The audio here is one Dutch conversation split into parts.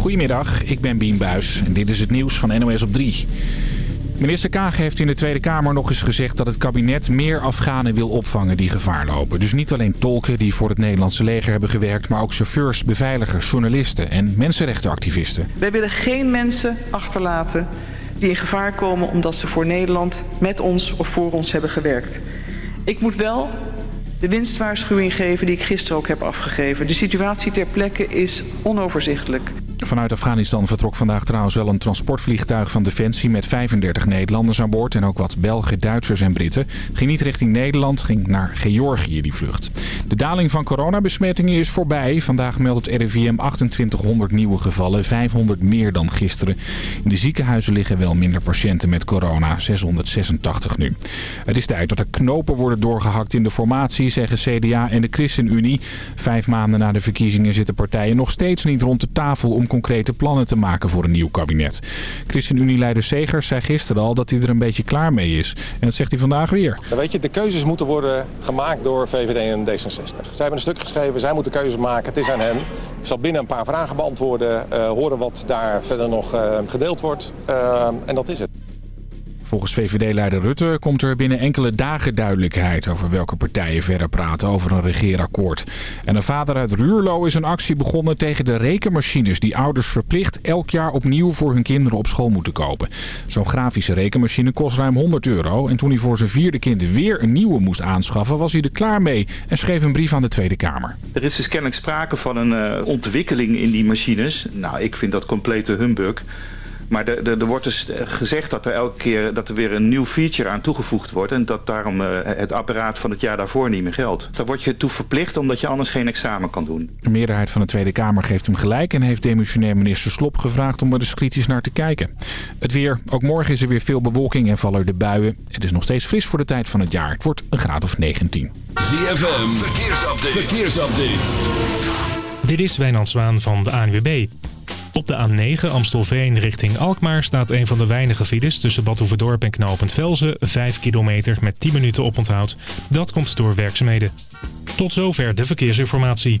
Goedemiddag, ik ben Bien Buis en dit is het nieuws van NOS op 3. Minister Kaag heeft in de Tweede Kamer nog eens gezegd dat het kabinet meer Afghanen wil opvangen die gevaar lopen. Dus niet alleen tolken die voor het Nederlandse leger hebben gewerkt, maar ook chauffeurs, beveiligers, journalisten en mensenrechtenactivisten. Wij willen geen mensen achterlaten die in gevaar komen omdat ze voor Nederland met ons of voor ons hebben gewerkt. Ik moet wel de winstwaarschuwing geven die ik gisteren ook heb afgegeven. De situatie ter plekke is onoverzichtelijk. Vanuit Afghanistan vertrok vandaag trouwens wel een transportvliegtuig van Defensie met 35 Nederlanders aan boord en ook wat Belgen, Duitsers en Britten. Ging niet richting Nederland, ging naar Georgië die vlucht. De daling van coronabesmettingen is voorbij. Vandaag meldt het RIVM 2800 nieuwe gevallen, 500 meer dan gisteren. In de ziekenhuizen liggen wel minder patiënten met corona, 686 nu. Het is tijd dat er knopen worden doorgehakt in de formatie, zeggen CDA en de ChristenUnie. Vijf maanden na de verkiezingen zitten partijen nog steeds niet rond de tafel om concrete plannen te maken voor een nieuw kabinet. ChristenUnie-leider Segers zei gisteren al dat hij er een beetje klaar mee is. En dat zegt hij vandaag weer. Weet je, de keuzes moeten worden gemaakt door VVD en D66. Zij hebben een stuk geschreven, zij moeten keuzes maken. Het is aan hen. Ik zal binnen een paar vragen beantwoorden, uh, horen wat daar verder nog uh, gedeeld wordt. Uh, en dat is het. Volgens VVD-leider Rutte komt er binnen enkele dagen duidelijkheid over welke partijen verder praten over een regeerakkoord. En een vader uit Ruurlo is een actie begonnen tegen de rekenmachines die ouders verplicht elk jaar opnieuw voor hun kinderen op school moeten kopen. Zo'n grafische rekenmachine kost ruim 100 euro en toen hij voor zijn vierde kind weer een nieuwe moest aanschaffen was hij er klaar mee en schreef een brief aan de Tweede Kamer. Er is dus kennelijk sprake van een uh, ontwikkeling in die machines. Nou, ik vind dat complete humbug. Maar er, wordt dus gezegd dat er elke keer dat er weer een nieuw feature aan toegevoegd wordt. En dat daarom uh, het apparaat van het jaar daarvoor niet meer geldt. Daar word je toe verplicht omdat je anders geen examen kan doen. De meerderheid van de Tweede Kamer geeft hem gelijk en heeft demissionair minister Slop gevraagd om er eens kritisch naar te kijken. Het weer. Ook morgen is er weer veel bewolking en vallen de buien. Het is nog steeds fris voor de tijd van het jaar. Het wordt een graad of 19. ZFM. Verkeersupdate. Verkeersupdate. Dit is Wijnand Zwaan van de ANWB. Op de A9 Amstelveen richting Alkmaar staat een van de weinige files tussen Badhoevedorp en Knopend Velzen. 5 kilometer met 10 minuten oponthoud. Dat komt door werkzaamheden. Tot zover de verkeersinformatie.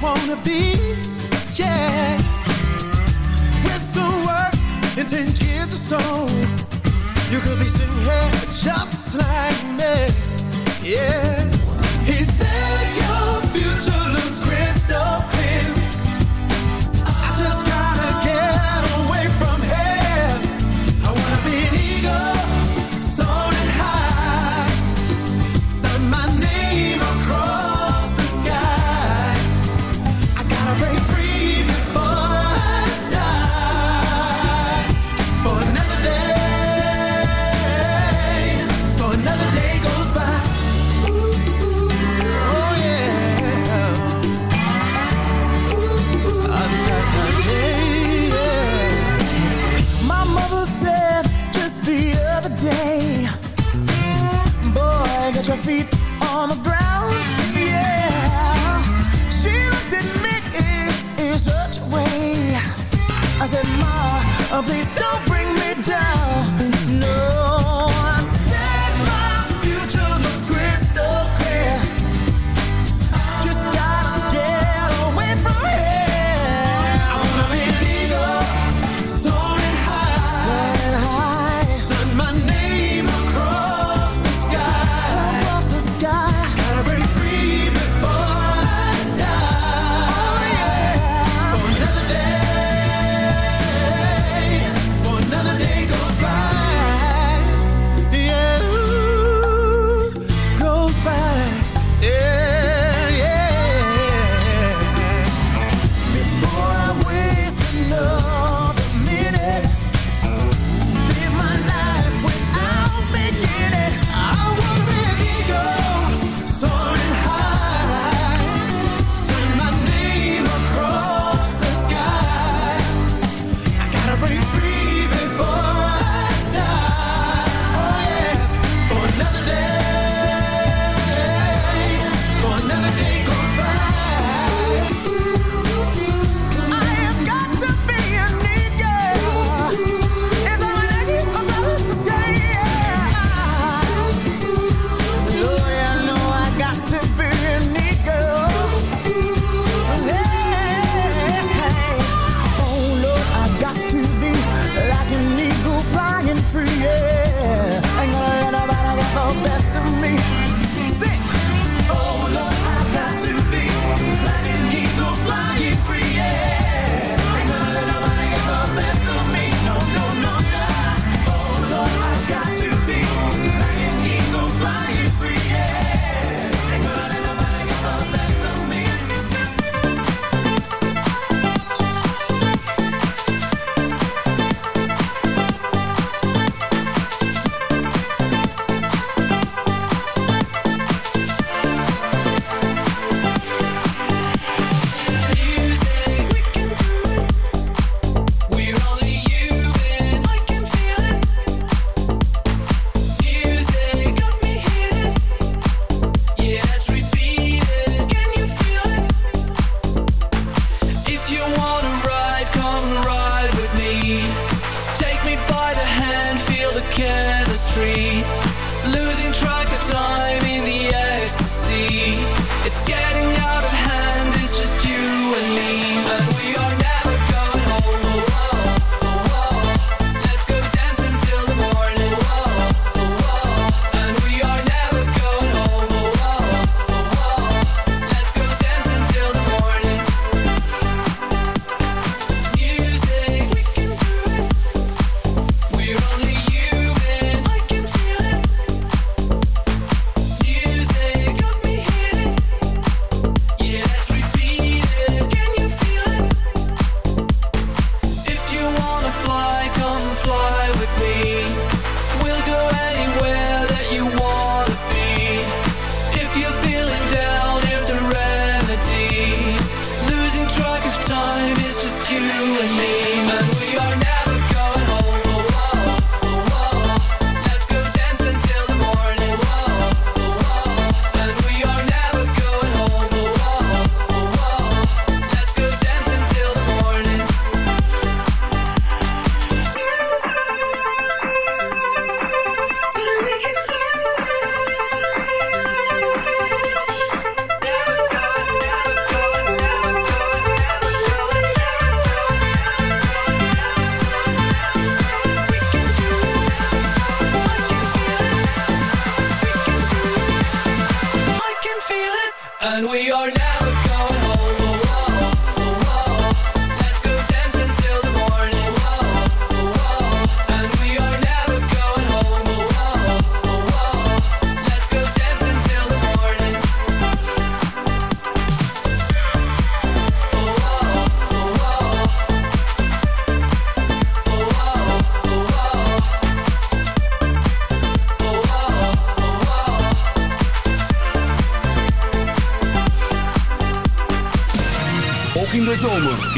Wanna be. Yeah, with some work in ten years or so, you could be sitting here just like me. Yeah,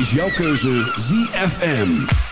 is jouw keuze ZFM.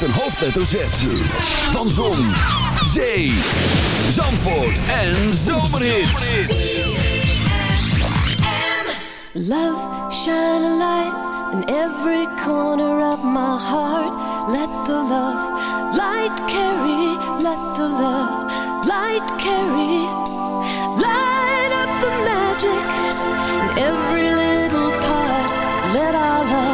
met een hoofdletter Z. Van Zon, Zee, Zandvoort en Zomerhits. Love, shine a light in every corner of my heart. Let the love light carry, let the love light carry. Light up the magic in every little part. Let our love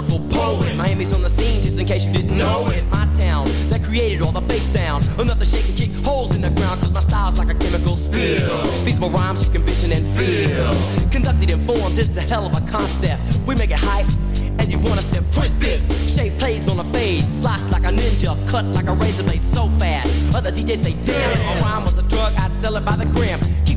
Lyrical poet. Miami's on the scene, just in case you didn't know it. My town that created all the bass sound. Enough to shake and kick holes in the ground, cause my style's like a chemical spill. Feasible rhymes you can vision and feel. Conducted and formed, this is a hell of a concept. We make it hype, and you want us to print this. Shape plays on a fade, slice like a ninja, cut like a razor blade so fast. Other DJs say, damn, if a rhyme was a drug, I'd sell it by the gram.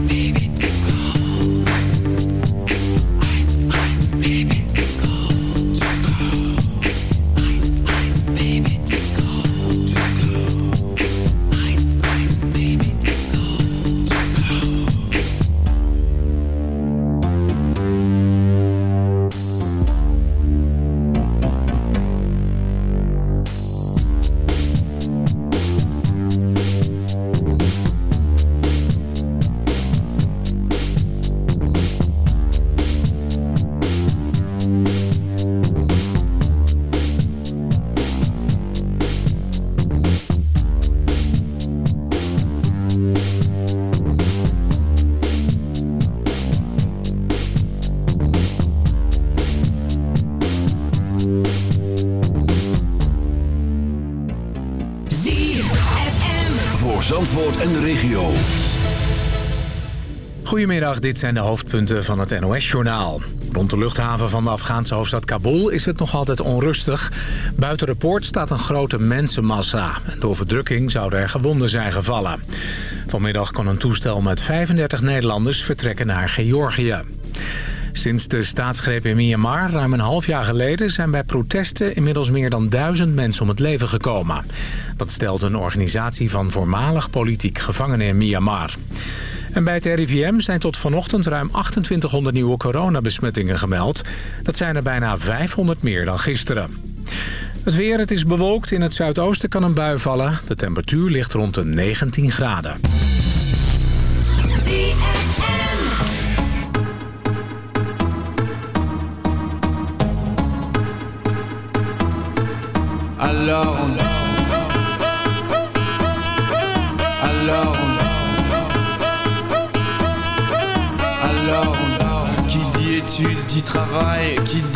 baby. Voor Zandvoort en de regio. Goedemiddag, dit zijn de hoofdpunten van het NOS-journaal. Rond de luchthaven van de Afghaanse hoofdstad Kabul is het nog altijd onrustig. Buiten de poort staat een grote mensenmassa. En door verdrukking zouden er gewonden zijn gevallen. Vanmiddag kon een toestel met 35 Nederlanders vertrekken naar Georgië. Sinds de staatsgreep in Myanmar ruim een half jaar geleden... zijn bij protesten inmiddels meer dan duizend mensen om het leven gekomen. Dat stelt een organisatie van voormalig politiek gevangenen in Myanmar. En bij het RIVM zijn tot vanochtend ruim 2800 nieuwe coronabesmettingen gemeld. Dat zijn er bijna 500 meer dan gisteren. Het weer, het is bewolkt. In het zuidoosten kan een bui vallen. De temperatuur ligt rond de 19 graden. Alors on... Alors on... Alors on... Qui dit études dit travail, qui dit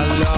I love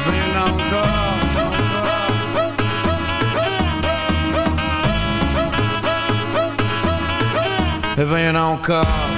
ben encore Et ben y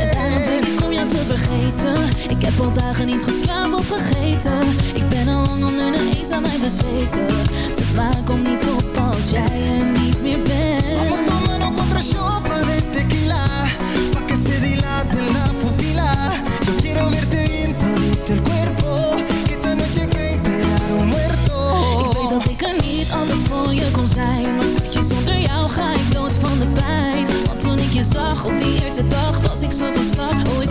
Ik heb al dagen niet geslapen of vergeten Ik ben al lang onder de eens aan mij bezweken. Het maakt om niet op als jij er niet meer bent. Vamos tomando contra shot de tequila. Pa' que se dilate la pupila Yo quiero verte bien todito el cuerpo. Que esta noche que un muerto Ik weet dat ik er niet altijd voor je kon zijn. Maar schatje, zonder jou ga ik dood van de pijn. Want toen eerste dag was ik zo van slag. Oh, ik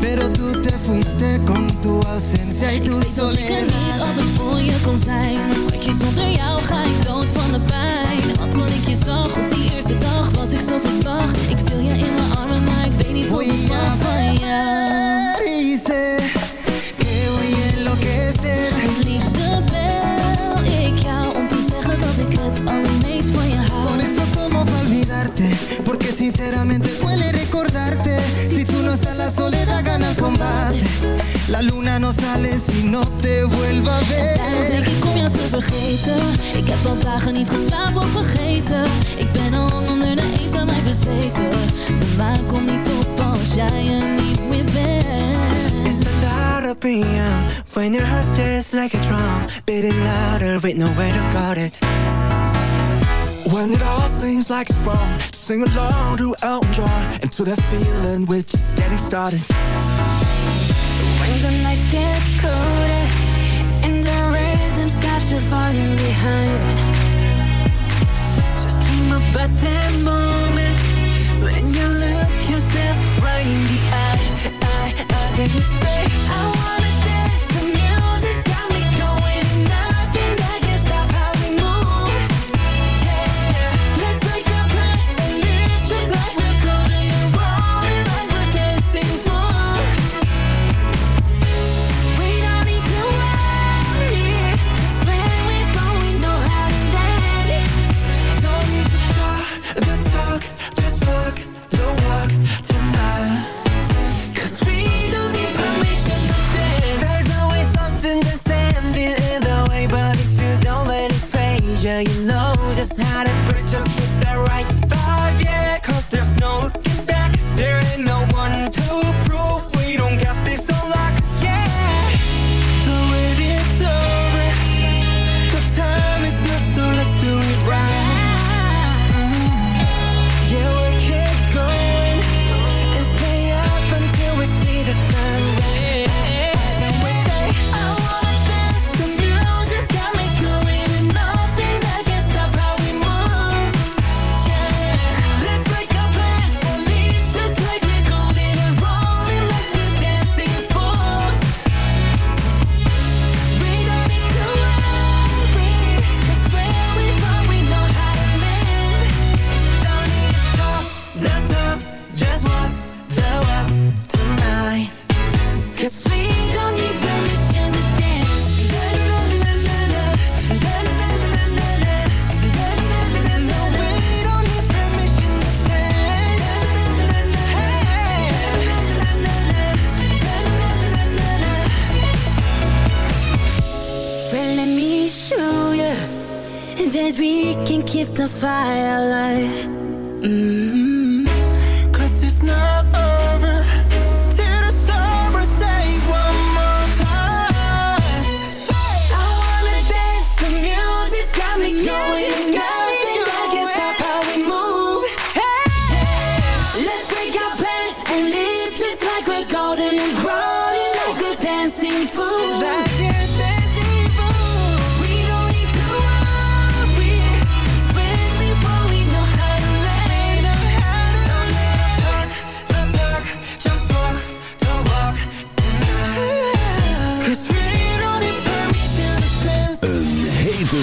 Pero tú te fuiste con tu ausencia y tu Ik weet dat ik er niet soledad. altijd voor je kon zijn Maar schatje, zonder jou ga ik dood van de pijn. Want toen ik je zag op die eerste dag was ik zo verslag Ik viel je in mijn armen, maar ik weet niet of het mag van jou sé que voy a enloquecer. Het liefste bel ik jou om te zeggen dat ik het allermeest van je hou. Por eso como olvidarte? Porque sinceramente duele Si tú no estás la soledad gana el combate. La luna no sale si no te vuelva a Daarom denk ver ik om jou te vergeten. Ik heb al dagen niet geslapen of vergeten. Ik ben al lang onder de eens aan mij bezweken. De maan komt niet op als jij er niet meer bent. It's the thought of being When your heart's just like a drum. Beating louder with nowhere to guard it When it all seems like it's wrong Sing along to Elton John And to that feeling we're just getting started. When the nights get colder and the rhythm's got you falling behind, Just dream about that moment That we can keep the fire alive. Mm Cause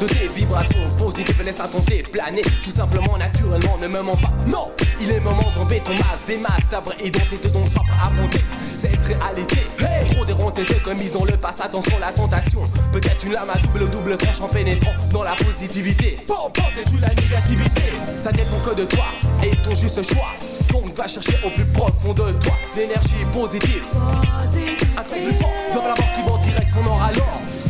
De tes vibrations positives, laisse-toi tenter, planer tout simplement, naturellement, ne me mens pas. Non, il est moment d'enlever ton masque, des masques, ta vraie identité dont soif à affronter cette réalité. Hey, trop déronté de commis dans le passé, attention la tentation. Peut-être une lame à double double tranche en pénétrant dans la positivité. Bon, bon, détruis la négativité. Ça dépend que de toi et ton juste choix. Donc va chercher au plus profond de toi l'énergie positive. Un plus fort, dans la mort qui en direction nord alors.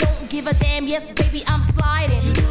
Give a damn, yes, baby, I'm sliding.